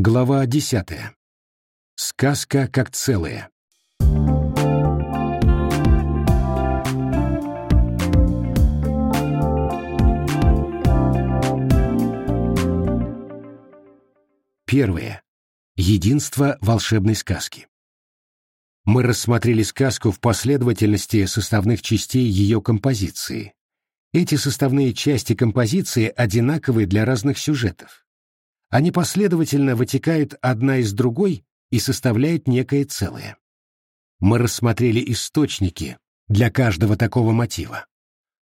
Глава десятая. Сказка как целое. Первое. Единство волшебной сказки. Мы рассмотрели сказку в последовательности составных частей ее композиции. Эти составные части композиции одинаковы для разных сюжетов. Они последовательно вытекают одна из другой и составляют некое целое. Мы рассмотрели источники для каждого такого мотива.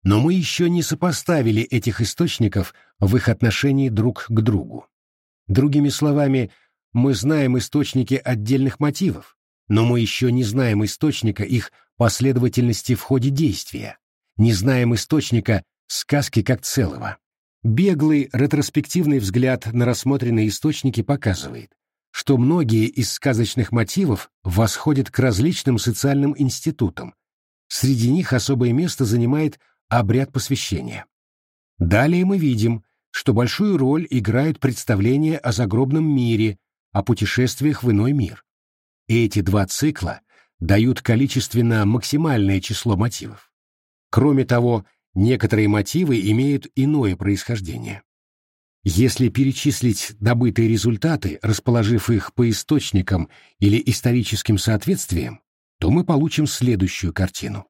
Но мы еще не сопоставили этих источников в их отношении друг к другу. Другими словами, мы знаем источники отдельных мотивов, но мы еще не знаем источника их последовательности в ходе действия, не знаем источника сказки как целого. Беглый ретроспективный взгляд на рассмотренные источники показывает, что многие из сказочных мотивов восходят к различным социальным институтам. Среди них особое место занимает обряд посвящения. Далее мы видим, что большую роль играют представления о загробном мире, о путешествиях в иной мир. Эти два цикла дают количественно максимальное число мотивов. Кроме того, Некоторые мотивы имеют иное происхождение. Если перечислить добытые результаты, расположив их по источникам или историческим соответствиям, то мы получим следующую картину.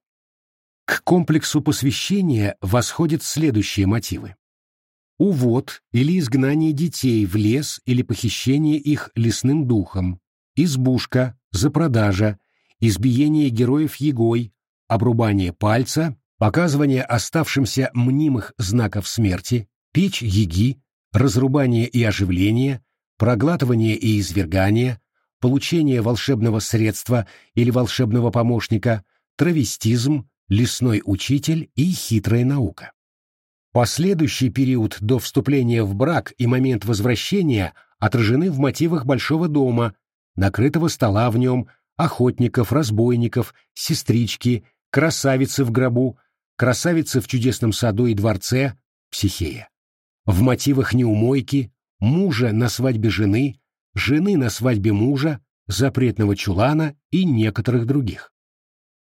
К комплексу посвящения восходят следующие мотивы. Увод или изгнание детей в лес или похищение их лесным духом, избушка, запродажа, избиение героев егой, обрубание пальца, показывание оставшимся мнимых знаков смерти, печь еги, разрубание и оживление, проглатывание и извергание, получение волшебного средства или волшебного помощника, травестизм, лесной учитель и хитрая наука. Последующий период до вступления в брак и момент возвращения отражены в мотивах большого дома, накрытого стола в нем, охотников, разбойников, сестрички, красавицы в гробу, красавицы в чудесном саду и дворце, психея. В мотивах неумойки, мужа на свадьбе жены, жены на свадьбе мужа, запретного чулана и некоторых других.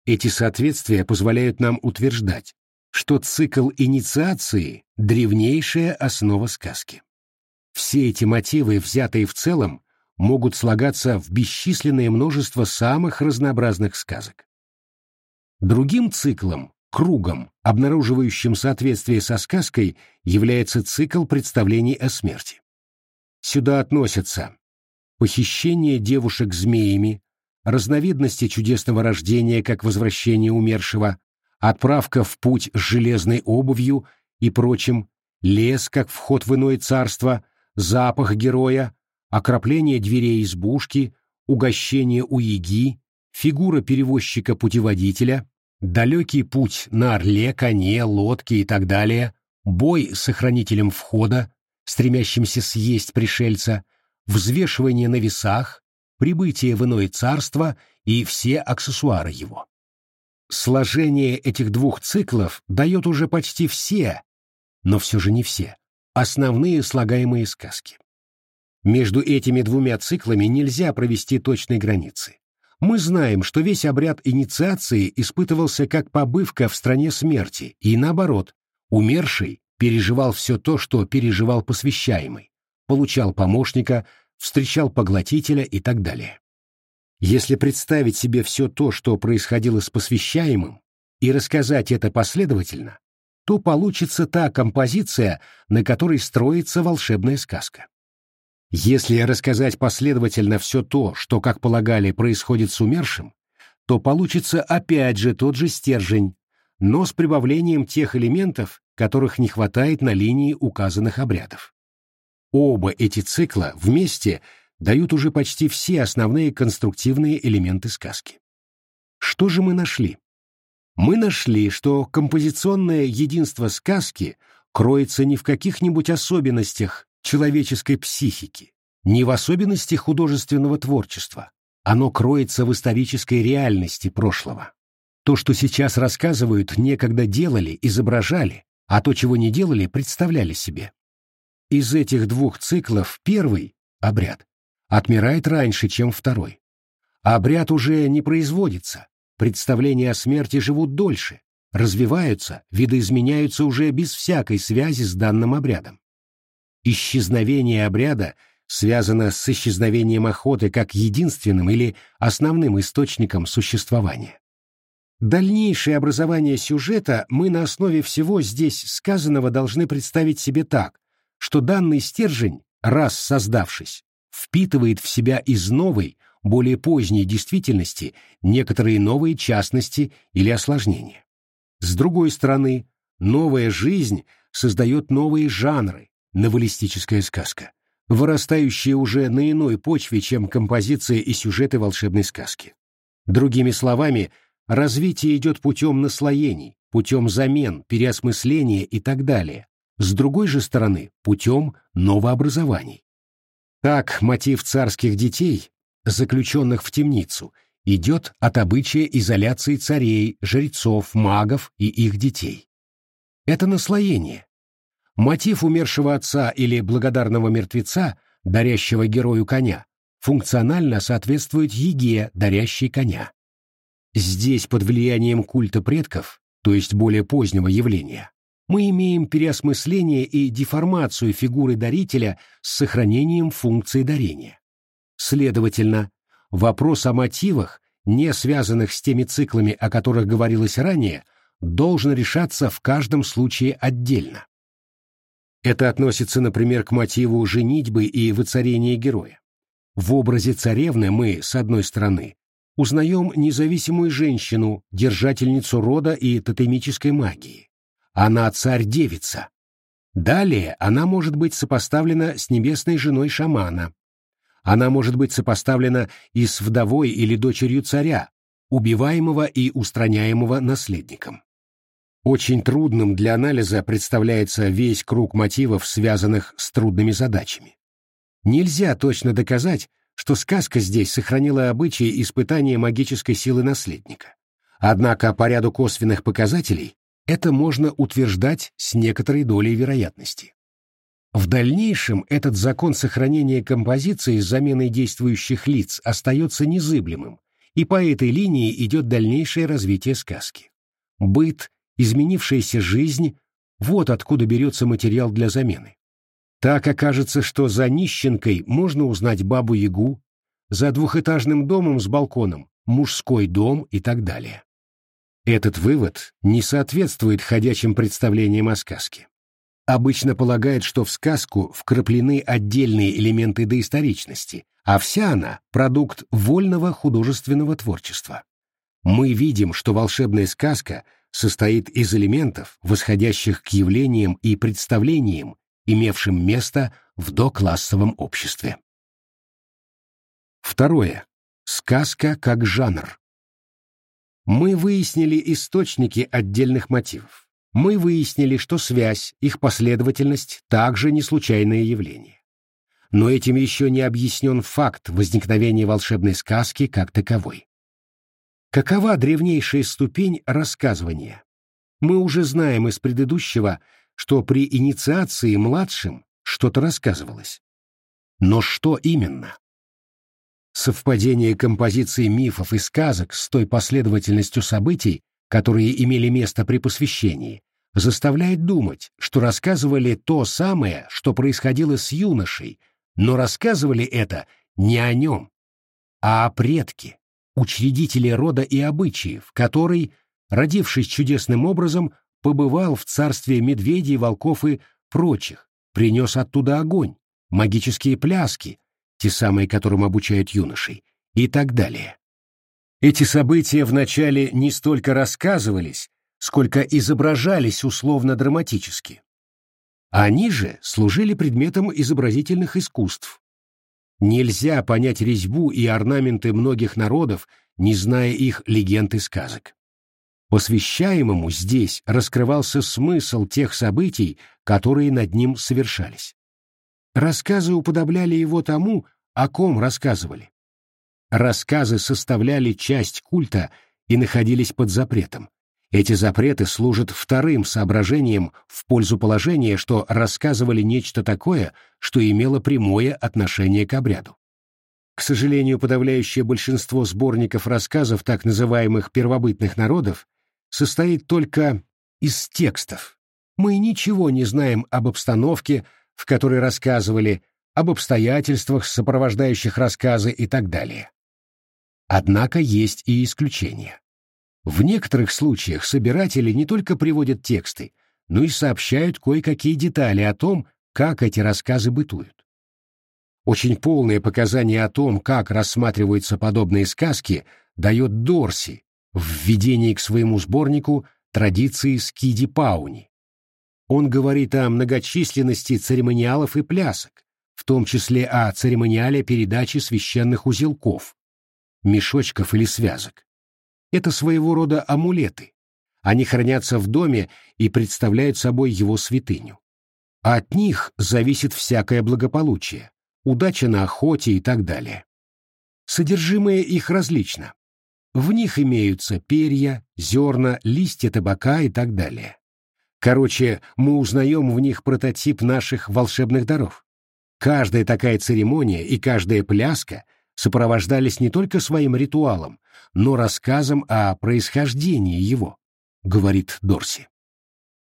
Эти соответствия позволяют нам утверждать, что цикл инициации – древнейшая основа сказки. Все эти мотивы, взятые в целом, могут слагаться в бесчисленное множество самых разнообразных сказок. Другим циклом, кругом, обнаруживающим соответствие со сказкой, является цикл представлений о смерти. Сюда относятся похищение девушек змеями, разновидности чудесного рождения как возвращение умершего, отправка в путь с железной обувью и прочим, лес как вход в иное царство, запах героя, окропление дверей избушки, угощение у яги, фигура перевозчика-путеводителя, далекий путь на орле, коне, лодке и так далее, бой с охранителем входа, стремящимся съесть пришельца, взвешивание на весах, прибытие в иное царство и все аксессуары его. Сложение этих двух циклов дает уже почти все, но все же не все, основные слагаемые сказки. Между этими двумя циклами нельзя провести точной границы. Мы знаем, что весь обряд инициации испытывался как побывка в стране смерти, и наоборот, умерший переживал все то, что переживал посвящаемый, получал помощника, встречал поглотителя и так далее. Если представить себе все то, что происходило с посвящаемым, и рассказать это последовательно, то получится та композиция, на которой строится волшебная сказка. Если рассказать последовательно все то, что, как полагали, происходит с умершим, то получится опять же тот же стержень, но с прибавлением тех элементов, которых не хватает на линии указанных обрядов. Оба эти цикла вместе дают уже почти все основные конструктивные элементы сказки. Что же мы нашли? Мы нашли, что композиционное единство сказки кроется не в каких-нибудь особенностях человеческой психики, не в особенности художественного творчества. Оно кроется в исторической реальности прошлого. То, что сейчас рассказывают, некогда делали, изображали, а то, чего не делали, представляли себе. Из этих двух циклов первый, обряд, отмирает раньше, чем второй. Обряд уже не производится, представления о смерти живут дольше, развиваются, видоизменяются уже без всякой связи с данным обрядом. Исчезновение обряда связано с исчезновением охоты как единственным или основным источником существования. Дальнейшее образование сюжета мы на основе всего здесь сказанного должны представить себе так, что данный стержень, раз создавшись, впитывает в себя из новой, более поздней действительности некоторые новые частности или осложнения. С другой стороны, новая жизнь создает новые жанры, новеллистическая сказка, вырастающая уже на иной почве, чем композиция и сюжеты волшебной сказки. Другими словами, развитие идет путем наслоений, путем замен, переосмысления и так далее. С другой же стороны, путем новообразований. Так мотив царских детей, заключенных в темницу, идет от обычая изоляции царей, жрецов, магов и их детей. Это наслоение. Мотив умершего отца или благодарного мертвеца, дарящего герою коня, функционально соответствует еге, дарящей коня. Здесь под влиянием культа предков, то есть более позднего явления, мы имеем переосмысление и деформацию фигуры дарителя с сохранением функции дарения. Следовательно, вопрос о мотивах, не связанных с теми циклами, о которых говорилось ранее, должен решаться в каждом случае отдельно. Это относится, например, к мотиву женитьбы и воцарения героя. В образе царевны мы, с одной стороны, узнаем независимую женщину, держательницу рода и тотемической магии. Она царь-девица. Далее она может быть сопоставлена с небесной женой шамана, она может быть сопоставлена и с вдовой или дочерью царя, убиваемого и устраняемого наследником. Очень трудным для анализа представляется весь круг мотивов, связанных с трудными задачами. Нельзя точно доказать, что сказка здесь сохранила обычаи испытания магической силы наследника. Однако по ряду косвенных показателей это можно утверждать с некоторой долей вероятности. В дальнейшем этот закон сохранения композиции с заменой действующих лиц остается незыблемым, и по этой линии идет дальнейшее развитие сказки. Быт, изменившаяся жизнь — вот откуда берется материал для замены. Так окажется, что за нищенкой можно узнать бабу-ягу, за двухэтажным домом с балконом — мужской дом и так далее. Этот вывод не соответствует ходячим представлениям о сказке обычно полагает, что в сказку вкраплены отдельные элементы доисторичности, а вся она — продукт вольного художественного творчества. Мы видим, что волшебная сказка состоит из элементов, восходящих к явлениям и представлениям, имевшим место в доклассовом обществе. Второе. Сказка как жанр. Мы выяснили источники отдельных мотивов мы выяснили, что связь, их последовательность также не случайное явление. Но этим еще не объяснен факт возникновения волшебной сказки как таковой. Какова древнейшая ступень рассказывания? Мы уже знаем из предыдущего, что при инициации младшим что-то рассказывалось. Но что именно? Совпадение композиции мифов и сказок с той последовательностью событий, которые имели место при посвящении, заставляет думать, что рассказывали то самое, что происходило с юношей, но рассказывали это не о нем, а о предке, учредителе рода и обычаев, который, родившись чудесным образом, побывал в царстве медведей, волков и прочих, принес оттуда огонь, магические пляски, те самые, которым обучают юношей, и так далее. Эти события вначале не столько рассказывались, сколько изображались условно-драматически. Они же служили предметом изобразительных искусств. Нельзя понять резьбу и орнаменты многих народов, не зная их легенд и сказок. Посвящаемому здесь раскрывался смысл тех событий, которые над ним совершались. Рассказы уподобляли его тому, о ком рассказывали. Рассказы составляли часть культа и находились под запретом. Эти запреты служат вторым соображением в пользу положения, что рассказывали нечто такое, что имело прямое отношение к обряду. К сожалению, подавляющее большинство сборников рассказов так называемых первобытных народов состоит только из текстов. Мы ничего не знаем об обстановке, в которой рассказывали, об обстоятельствах, сопровождающих рассказы и так далее. Однако есть и исключения. В некоторых случаях собиратели не только приводят тексты, но и сообщают кое-какие детали о том, как эти рассказы бытуют. Очень полные показания о том, как рассматриваются подобные сказки, дает Дорси в введении к своему сборнику традиции Скиди Пауни. Он говорит о многочисленности церемониалов и плясок, в том числе о церемониале передачи священных узелков, мешочков или связок. Это своего рода амулеты. Они хранятся в доме и представляют собой его святыню. от них зависит всякое благополучие, удача на охоте и так далее. Содержимое их различно. В них имеются перья, зерна, листья табака и так далее. Короче, мы узнаем в них прототип наших волшебных даров. Каждая такая церемония и каждая пляска сопровождались не только своим ритуалом, но рассказом о происхождении его, говорит Дорси.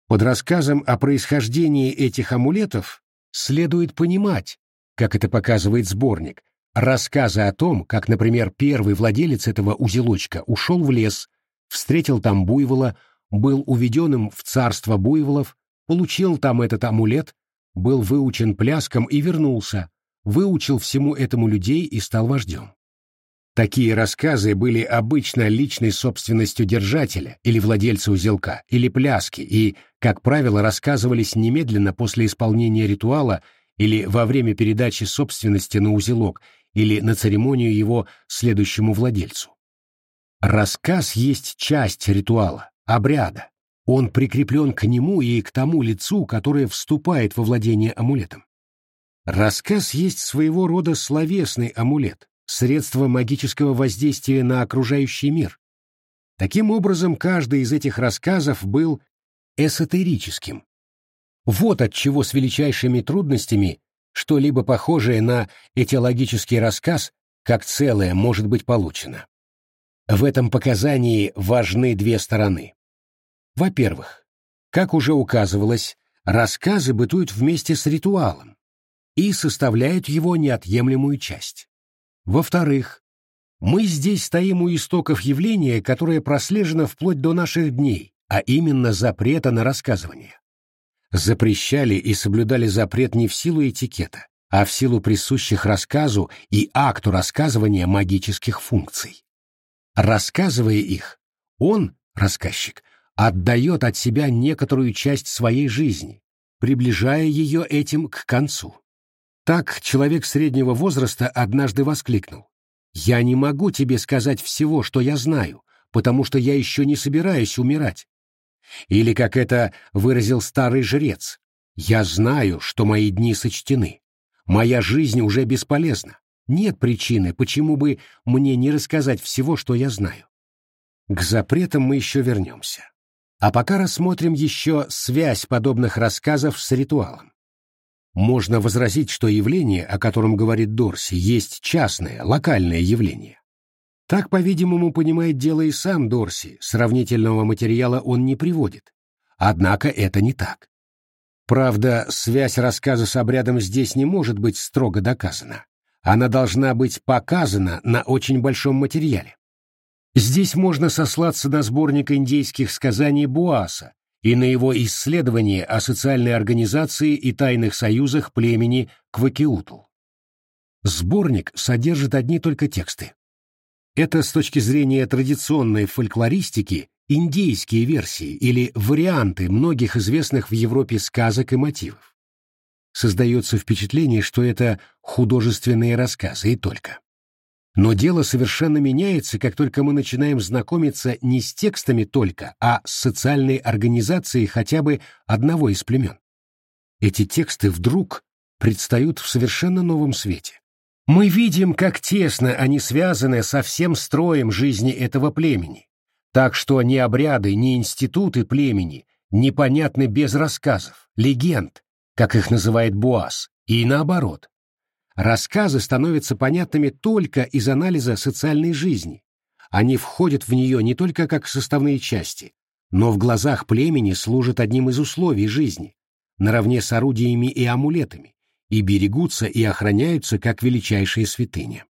Под рассказом о происхождении этих амулетов следует понимать, как это показывает сборник, рассказы о том, как, например, первый владелец этого узелочка ушел в лес, встретил там буйвола, был уведенным в царство буйволов, получил там этот амулет, был выучен пляском и вернулся, выучил всему этому людей и стал вождем. Такие рассказы были обычно личной собственностью держателя или владельца узелка, или пляски, и, как правило, рассказывались немедленно после исполнения ритуала или во время передачи собственности на узелок, или на церемонию его следующему владельцу. Рассказ есть часть ритуала, обряда. Он прикреплен к нему и к тому лицу, которое вступает во владение амулетом. Рассказ есть своего рода словесный амулет, средство магического воздействия на окружающий мир. Таким образом, каждый из этих рассказов был эсотерическим, вот от чего с величайшими трудностями что-либо похожее на этиологический рассказ как целое может быть получено. В этом показании важны две стороны. Во-первых, как уже указывалось, рассказы бытуют вместе с ритуалом и составляют его неотъемлемую часть. Во-вторых, мы здесь стоим у истоков явления, которое прослежено вплоть до наших дней, а именно запрета на рассказывание запрещали и соблюдали запрет не в силу этикета, а в силу присущих рассказу и акту рассказывания магических функций. Рассказывая их, он, рассказчик, отдает от себя некоторую часть своей жизни, приближая ее этим к концу. Так человек среднего возраста однажды воскликнул. «Я не могу тебе сказать всего, что я знаю, потому что я еще не собираюсь умирать. Или, как это выразил старый жрец, «Я знаю, что мои дни сочтены. Моя жизнь уже бесполезна. Нет причины, почему бы мне не рассказать всего, что я знаю». К запретам мы еще вернемся. А пока рассмотрим еще связь подобных рассказов с ритуалом. Можно возразить, что явление, о котором говорит Дорси, есть частное, локальное явление. Так, по-видимому, понимает дело и сам Дорси, сравнительного материала он не приводит. Однако это не так. Правда, связь рассказа с обрядом здесь не может быть строго доказана. Она должна быть показана на очень большом материале. Здесь можно сослаться на сборник индейских сказаний Буаса и на его исследование о социальной организации и тайных союзах племени Квакиутл. Сборник содержит одни только тексты. Это с точки зрения традиционной фольклористики индейские версии или варианты многих известных в Европе сказок и мотивов. Создается впечатление, что это художественные рассказы и только. Но дело совершенно меняется, как только мы начинаем знакомиться не с текстами только, а с социальной организацией хотя бы одного из племен. Эти тексты вдруг предстают в совершенно новом свете. Мы видим, как тесно они связаны со всем строем жизни этого племени, так что ни обряды, ни институты племени непонятны без рассказов, легенд, как их называет Буас, и наоборот. Рассказы становятся понятными только из анализа социальной жизни. Они входят в нее не только как составные части, но в глазах племени служат одним из условий жизни, наравне с орудиями и амулетами, и берегутся и охраняются как величайшие святыни.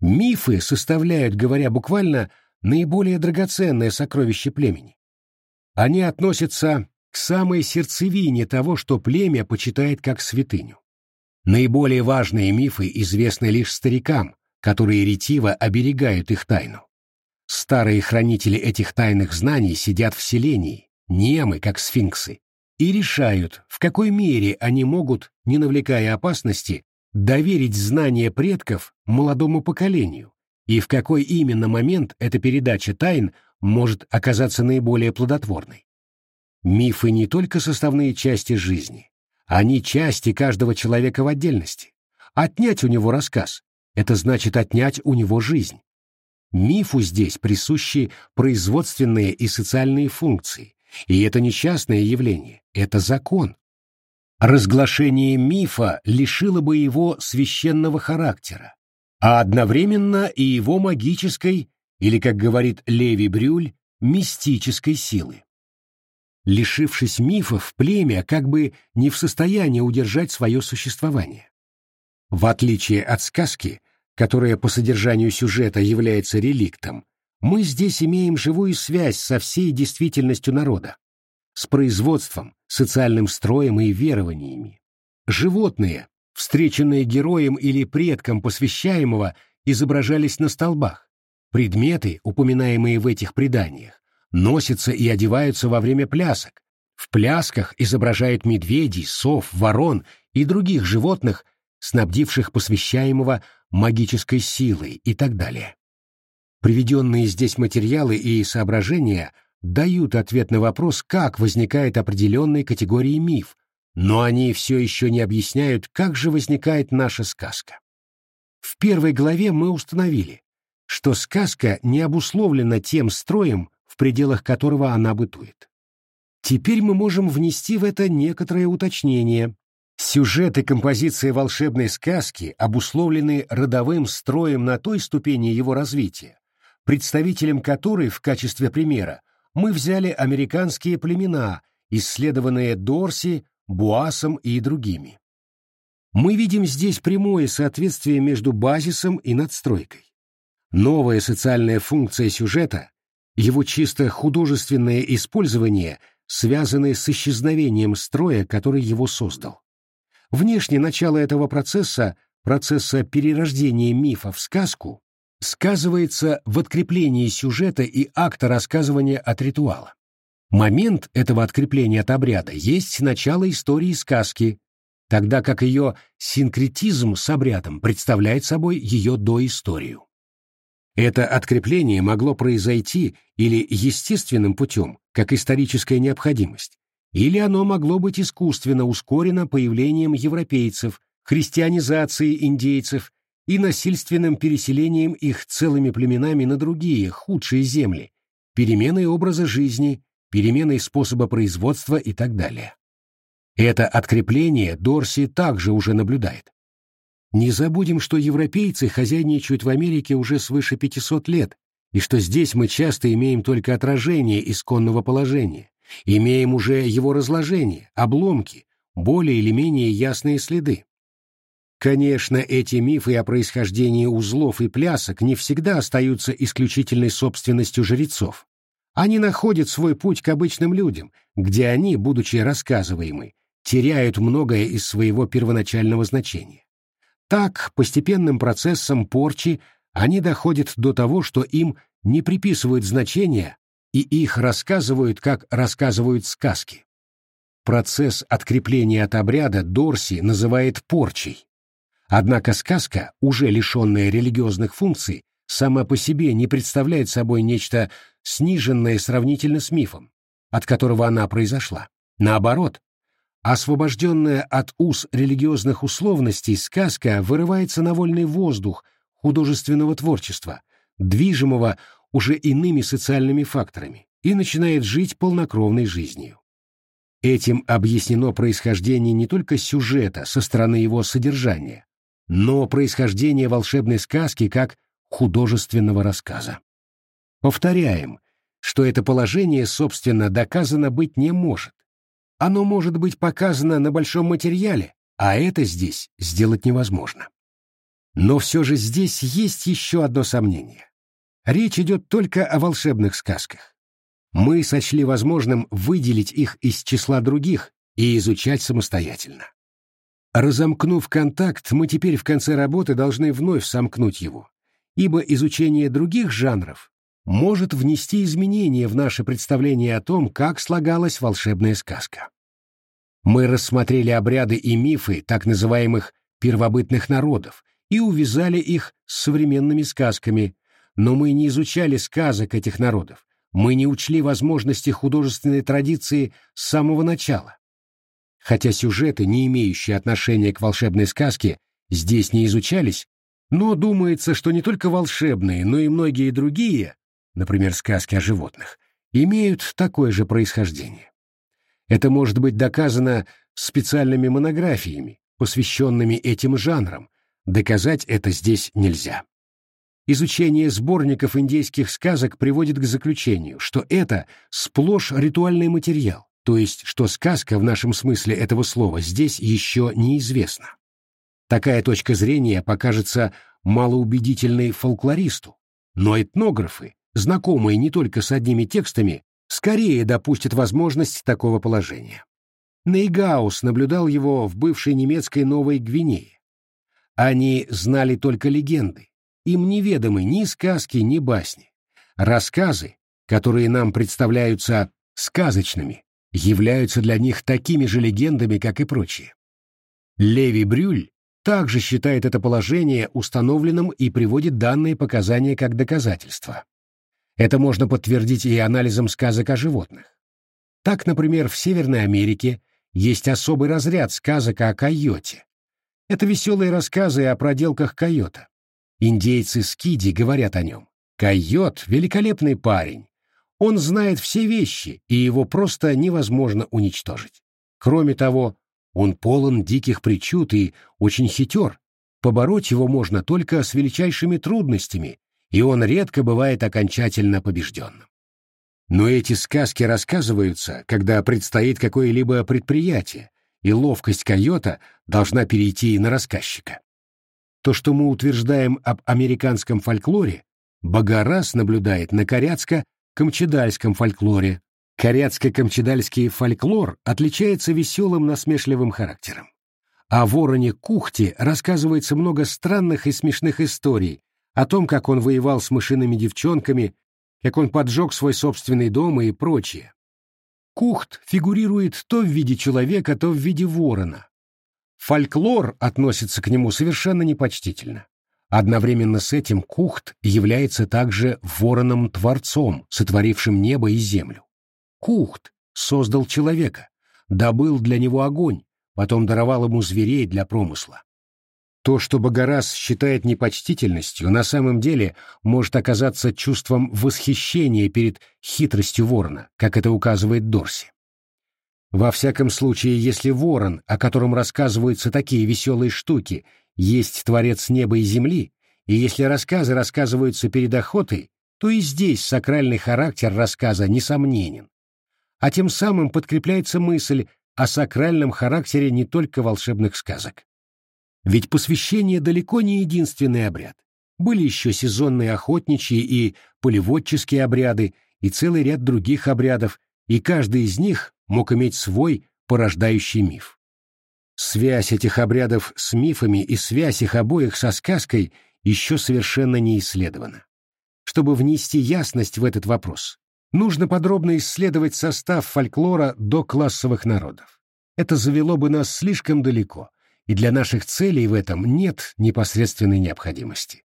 Мифы составляют, говоря буквально, наиболее драгоценное сокровище племени. Они относятся к самой сердцевине того, что племя почитает как святыню. Наиболее важные мифы известны лишь старикам, которые ретиво оберегают их тайну. Старые хранители этих тайных знаний сидят в селении, немы, как сфинксы, и решают, в какой мере они могут, не навлекая опасности, доверить знания предков молодому поколению, и в какой именно момент эта передача тайн может оказаться наиболее плодотворной. Мифы не только составные части жизни, они части каждого человека в отдельности. Отнять у него рассказ — это значит отнять у него жизнь. Мифу здесь присущи производственные и социальные функции, и это не частное явление, это закон. Разглашение мифа лишило бы его священного характера, а одновременно и его магической, или, как говорит Леви Брюль, мистической силы. Лишившись мифов, племя как бы не в состоянии удержать свое существование. В отличие от сказки, которая по содержанию сюжета является реликтом, мы здесь имеем живую связь со всей действительностью народа, с производством, социальным строем и верованиями. Животные, встреченные героем или предком посвящаемого, изображались на столбах. Предметы, упоминаемые в этих преданиях, носятся и одеваются во время плясок. В плясках изображают медведей, сов, ворон и других животных, снабдивших посвящаемого магической силой и так далее. Приведенные здесь материалы и соображения дают ответ на вопрос, как возникает определенной категории миф, но они все еще не объясняют, как же возникает наша сказка. В первой главе мы установили, что сказка не обусловлена тем строем, в пределах которого она бытует. Теперь мы можем внести в это некоторое уточнение, Сюжет и композиция волшебной сказки обусловлены родовым строем на той ступени его развития, представителем которой в качестве примера мы взяли американские племена, исследованные Дорси, Буасом и другими. Мы видим здесь прямое соответствие между базисом и надстройкой. Новая социальная функция сюжета, его чисто художественное использование, связаны с исчезновением строя, который его создал. Внешне начало этого процесса, процесса перерождения мифа в сказку, сказывается в откреплении сюжета и акта рассказывания от ритуала. Момент этого открепления от обряда есть начало истории сказки, тогда как ее синкретизм с обрядом представляет собой ее доисторию. Это открепление могло произойти или естественным путем, как историческая необходимость, или оно могло быть искусственно ускорено появлением европейцев, христианизацией индейцев и насильственным переселением их целыми племенами на другие, худшие земли, переменой образа жизни, переменой способа производства и так далее. Это открепление Дорси также уже наблюдает. Не забудем, что европейцы хозяйничают в Америке уже свыше 500 лет, и что здесь мы часто имеем только отражение исконного положения, Имеем уже его разложение, обломки, более или менее ясные следы. Конечно, эти мифы о происхождении узлов и плясок не всегда остаются исключительной собственностью жрецов. Они находят свой путь к обычным людям, где они, будучи рассказываемы, теряют многое из своего первоначального значения. Так, постепенным процессом порчи они доходят до того, что им не приписывают значения, и их рассказывают, как рассказывают сказки. Процесс открепления от обряда Дорси называет порчей. Однако сказка, уже лишенная религиозных функций, сама по себе не представляет собой нечто сниженное сравнительно с мифом, от которого она произошла. Наоборот, освобожденная от уз религиозных условностей, сказка вырывается на вольный воздух художественного творчества, движимого уже иными социальными факторами и начинает жить полнокровной жизнью. Этим объяснено происхождение не только сюжета со стороны его содержания, но происхождение волшебной сказки как художественного рассказа. Повторяем, что это положение, собственно, доказано быть не может. Оно может быть показано на большом материале, а это здесь сделать невозможно. Но все же здесь есть еще одно сомнение. Речь идет только о волшебных сказках. Мы сочли возможным выделить их из числа других и изучать самостоятельно. Разомкнув контакт, мы теперь в конце работы должны вновь сомкнуть его, ибо изучение других жанров может внести изменения в наше представление о том, как слагалась волшебная сказка. Мы рассмотрели обряды и мифы так называемых первобытных народов и увязали их с современными сказками, но мы не изучали сказок этих народов, мы не учли возможности художественной традиции с самого начала. Хотя сюжеты, не имеющие отношения к волшебной сказке, здесь не изучались, но думается, что не только волшебные, но и многие другие, например, сказки о животных, имеют такое же происхождение. Это может быть доказано специальными монографиями, посвященными этим жанрам, доказать это здесь нельзя. Изучение сборников индейских сказок приводит к заключению, что это сплошь ритуальный материал, то есть что сказка в нашем смысле этого слова здесь еще неизвестна. Такая точка зрения покажется малоубедительной фолклористу, но этнографы, знакомые не только с одними текстами, скорее допустят возможность такого положения. Нейгаус наблюдал его в бывшей немецкой Новой Гвинее. Они знали только легенды, им неведомы ни сказки, ни басни. Рассказы, которые нам представляются сказочными, являются для них такими же легендами, как и прочие. Леви Брюль также считает это положение установленным и приводит данные показания как доказательства. Это можно подтвердить и анализом сказок о животных. Так, например, в Северной Америке есть особый разряд сказок о койоте. Это веселые рассказы о проделках койота. Индейцы Скиди говорят о нем. Койот — великолепный парень, он знает все вещи, и его просто невозможно уничтожить. Кроме того, он полон диких причуд и очень хитер. Побороть его можно только с величайшими трудностями, и он редко бывает окончательно побежденным. Но эти сказки рассказываются, когда предстоит какое-либо предприятие, и ловкость койота должна перейти на рассказчика. То, что мы утверждаем об американском фольклоре, Богораз наблюдает на коряцко камчедальском фольклоре. Коряцко-камчедальский фольклор отличается веселым насмешливым характером. О вороне Кухте рассказывается много странных и смешных историй о том, как он воевал с мышиными девчонками, как он поджег свой собственный дом и прочее. Кухт фигурирует то в виде человека, то в виде ворона. Фольклор относится к нему совершенно непочтительно. Одновременно с этим Кухт является также вороном-творцом, сотворившим небо и землю. Кухт создал человека, добыл для него огонь, потом даровал ему зверей для промысла. То, что Богораз считает непочтительностью, на самом деле может оказаться чувством восхищения перед хитростью ворона, как это указывает Дорси. Во всяком случае, если ворон, о котором рассказываются такие веселые штуки, есть Творец неба и земли, и если рассказы рассказываются перед охотой, то и здесь сакральный характер рассказа несомненен. А тем самым подкрепляется мысль о сакральном характере не только волшебных сказок. Ведь посвящение далеко не единственный обряд. Были еще сезонные охотничьи и полеводческие обряды, и целый ряд других обрядов, и каждый из них мог иметь свой порождающий миф. Связь этих обрядов с мифами и связь их обоих со сказкой еще совершенно не исследована. Чтобы внести ясность в этот вопрос, нужно подробно исследовать состав фольклора до классовых народов. Это завело бы нас слишком далеко, и для наших целей в этом нет непосредственной необходимости.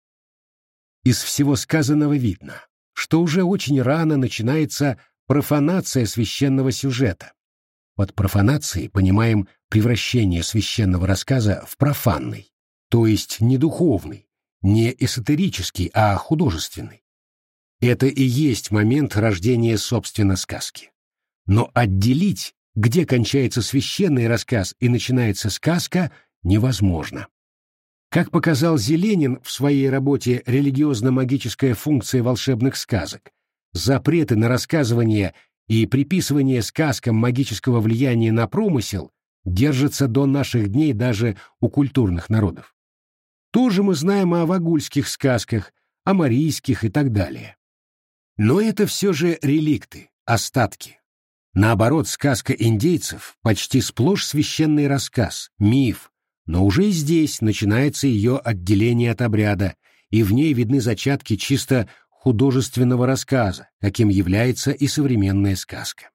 Из всего сказанного видно, что уже очень рано начинается профанация священного сюжета, под профанацией понимаем превращение священного рассказа в профанный, то есть не духовный, не эсотерический, а художественный. Это и есть момент рождения собственно сказки. Но отделить, где кончается священный рассказ и начинается сказка, невозможно. Как показал Зеленин в своей работе «Религиозно-магическая функция волшебных сказок», запреты на рассказывание и приписывание сказкам магического влияния на промысел держатся до наших дней даже у культурных народов. Тоже мы знаем о вагульских сказках, о марийских и так далее. Но это все же реликты, остатки. Наоборот, сказка индейцев почти сплошь священный рассказ, миф, но уже здесь начинается ее отделение от обряда, и в ней видны зачатки чисто художественного рассказа, каким является и современная сказка.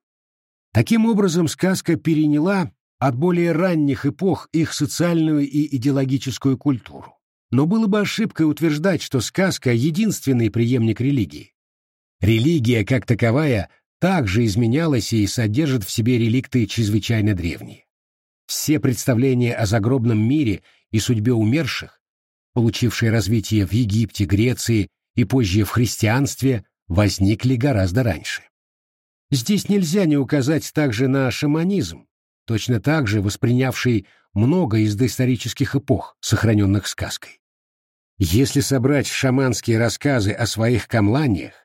Таким образом, сказка переняла от более ранних эпох их социальную и идеологическую культуру. Но было бы ошибкой утверждать, что сказка — единственный преемник религии. Религия, как таковая, также изменялась и содержит в себе реликты чрезвычайно древние. Все представления о загробном мире и судьбе умерших, получившие развитие в Египте, Греции и позже в христианстве, возникли гораздо раньше. Здесь нельзя не указать также на шаманизм, точно так же воспринявший много из доисторических эпох, сохраненных сказкой. Если собрать шаманские рассказы о своих камланиях,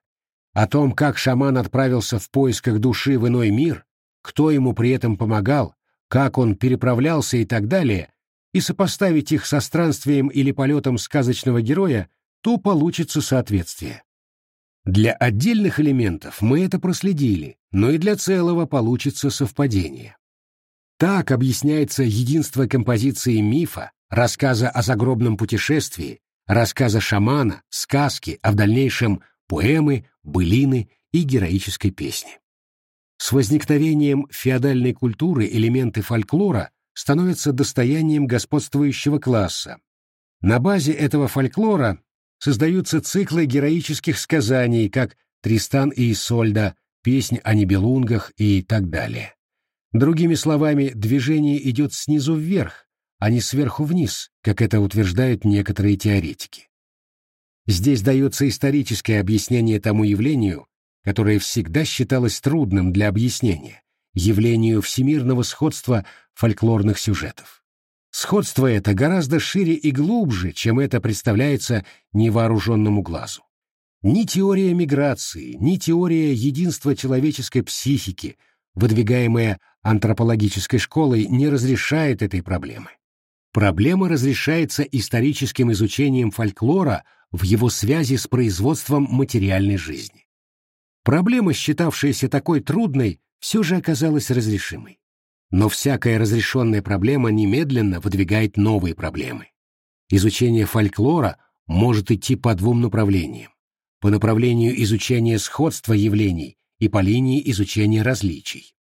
о том, как шаман отправился в поисках души в иной мир, кто ему при этом помогал, как он переправлялся и так далее, и сопоставить их со странствием или полетом сказочного героя, то получится соответствие. Для отдельных элементов мы это проследили, но и для целого получится совпадение. Так объясняется единство композиции мифа, рассказа о загробном путешествии, рассказа шамана, сказки, а в дальнейшем поэмы, былины и героической песни. С возникновением феодальной культуры элементы фольклора становятся достоянием господствующего класса. На базе этого фольклора создаются циклы героических сказаний, как «Тристан и Исольда», «Песнь о небелунгах» и так далее. Другими словами, движение идет снизу вверх, а не сверху вниз, как это утверждают некоторые теоретики. Здесь дается историческое объяснение тому явлению, которое всегда считалось трудным для объяснения, явлению всемирного сходства фольклорных сюжетов. Сходство это гораздо шире и глубже, чем это представляется невооруженному глазу. Ни теория миграции, ни теория единства человеческой психики, выдвигаемая антропологической школой, не разрешает этой проблемы. Проблема разрешается историческим изучением фольклора в его связи с производством материальной жизни. Проблема, считавшаяся такой трудной, все же оказалась разрешимой. Но всякая разрешенная проблема немедленно выдвигает новые проблемы. Изучение фольклора может идти по двум направлениям. По направлению изучения сходства явлений и по линии изучения различий.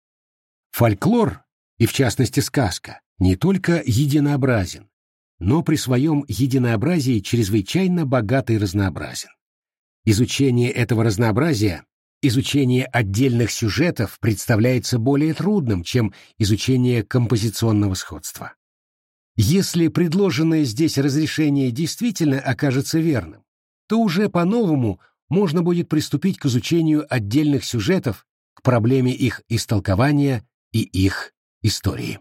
Фольклор, и в частности сказка, не только единообразен, но при своем единообразии чрезвычайно богат и разнообразен. Изучение этого разнообразия, изучение отдельных сюжетов представляется более трудным, чем изучение композиционного сходства. Если предложенное здесь разрешение действительно окажется верным, то уже по-новому можно будет приступить к изучению отдельных сюжетов, к проблеме их истолкования и их истории.